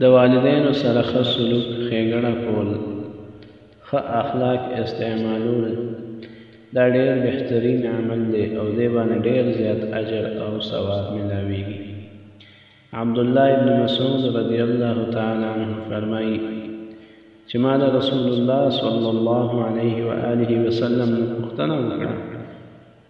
د والدینو سره ښه سلوک ښېګڼه کول ښه اخلاق استعمالول دا ډېر بهترین عمل دی او دې باندې ډېر زیات اجر او ثواب ملاویږي عبد الله ابن مسعود رضی الله تعالی عنه فرمایي چې ما د رسول الله صلی الله علیه و آله وسلم پوښتنه وکړه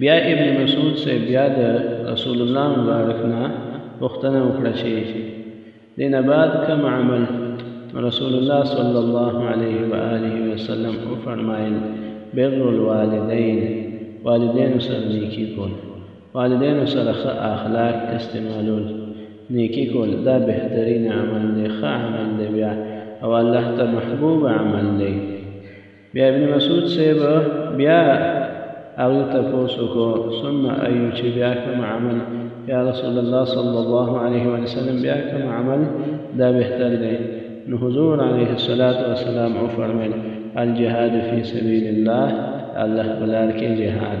بیا ابن مسعود صاحب بیا د رسول الله مبارک نه پوښتنه وکړه چې دین بعد کم عمل رسول الله صلی الله علیه و آله وسلم او فرمایل بر الوالدین والدین سره نیکی کول والدین سره ښه اخلاق استعمالول نیکی کول دا بهترین عمل دی ښه عمل دی بیا او الله ته محبوب عمل دی بیا ابن مسعود صاحب بیا هغه تپوس وکړو ثم ایو چې بیا کوم عمل یا رسول الله صلی الله علیه و سلم بیا کوم عمل دا بهتر دی نو حضور علیه الصلاۃ والسلام او فرمایل الجهاد فی سبیل الله الله بلار کې جهاد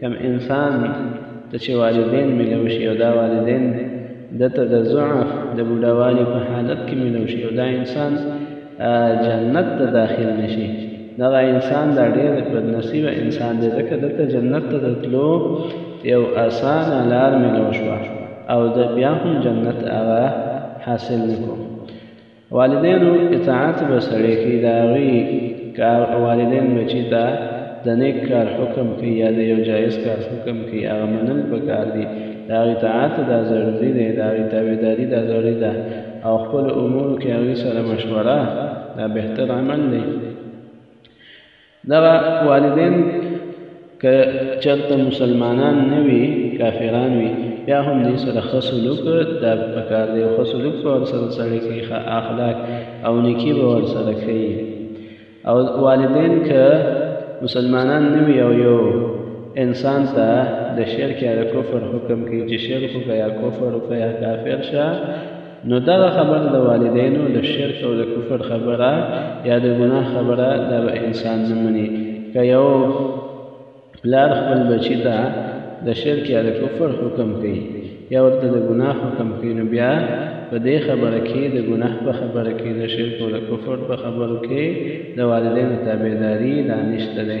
کوم انسان ته چې والدین ملو شي او دا والدین د ته د ضعف د بوډاوالي په حالت کې ملو شي او دا انسان جنت ته داخل نشي دغه انسان دا ډېر بدنصیبه انسان دی ځکه د ته جنت ته د تلو یو اسانه لار ملو شوه او د بیا هم جنت هغه حاصل نه کړو والدینو اطاعت به سړی کوي د هغوی کار والدین بچي ته د نیک کار حکم کوي یا د یو جایز کار حکم کوي هغه منل په کار دي د هغوی اطاعت دا ضروري دی د هغوی تابعداري دا ضروري ده او خپل امورو کې هغوی سره مشوره دا بهتر عمل دی دغه والدین که چرته مسلمانان نه وي کافران وي بیا هم دې سره ښه سلوک دا پکار دی او ښه سلوک به ورسره سړی کوي ښه اخلاق او نیکي به ورسره کوي او والدین که مسلمانان نه وي او یو انسان ته د شرک یا د کفر حکم کوي چې شرک وکړه یا کفر وکړه یا کافر شه نو دغه خبره د والدینو د شرک او د کفر خبره یا د ګناه خبره دا به انسان نه مني که یو پلار خپل بچی ته د شرک یا د کفر حکم کوي یا ورته د ګناه حکم کوي نو بیا په دې خبره کې د ګناه په خبره کې د شرک او د کفر په خبرو کې د والدینو تابعداري دا نشته دی